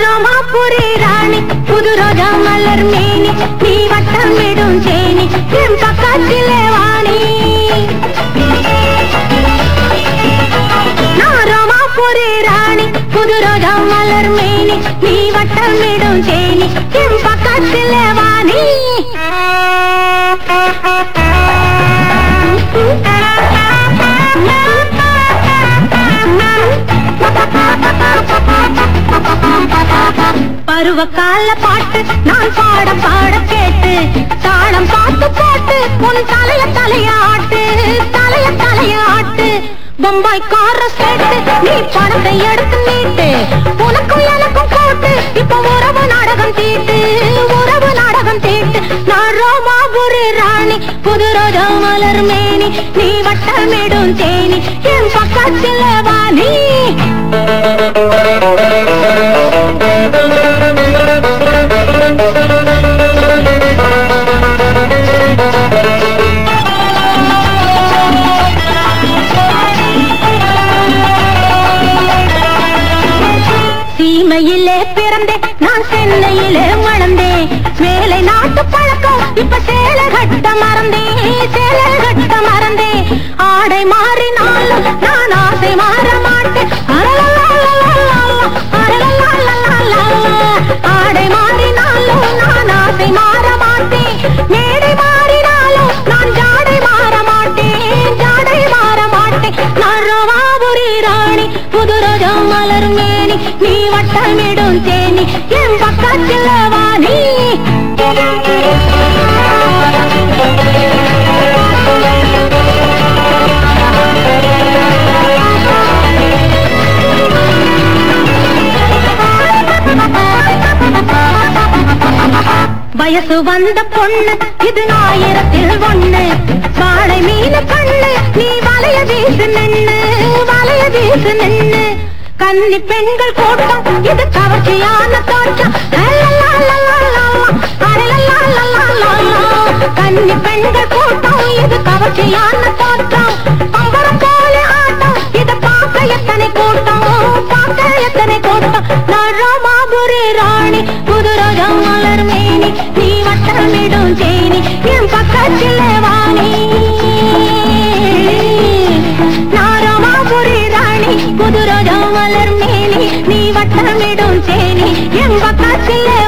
ரோமாபுரி ராணி புது ரோஜா மலர் மேனி நீ வட்டம் விடும் சேனி என் பக்கத்திலே வாணி ரோமாபுரி ராணி புது ரோஜா மலர் மேனி நீ வட்டம் விடும் சேனி பருவ கால பாட்டு நான் பாட பாட கேட்டு தாளம் பார்த்து போட்டு உன் தலைய தலையாட்டு தலைய தலையாட்டு. பொம்பாய் கார சேர்த்து நீ பணத்தை எடுத்து நீட்டு உனக்கும் எனக்கும் போட்டு இப்ப உறவு நாடகம் தீட்டு உறவு நாடகம் தீட்டு. நான் ரோமாபுரி ராணி புது ரோஜா மலர் மேனி நீ வட்டமிடும் தேனி என் பக்கத்தில் வா நீ. சென்னையிலே பிறந்தேன் நான் சென்னையிலே வளர்ந்தேன். மேலே வட்டமிடும் தேனி என் பக்கத்தில் வாணி வயசு வந்த பொண்ணு இது ஆயிரத்தில் ஒண்ணு. வாழை மீன கண்ணு நீ வளைய வீசு நின்னு வளைய வீசு நின்னு. கன்னி பெண்கள் கூட்டம் இது கவர்ச்சியான தோற்றம் கன்னி பெண்கள் கூட்டம் இது கவர்ச்சியான தோற்றம் பம்பரம் போல ஆட்டம் இது பார்க்க எத்தனை கூட்டம் பார்க்க எத்தனை கூட்டம் நரமாபுரி ராணி புது ரோஜா மலர் மேனி நீ வட்டமிடும் தேனி என் பக்கத்தில் வாணி புது ரோஜா மலர் மேனி நீ வட்டமிடும் தேனி என் பக்கத்தில்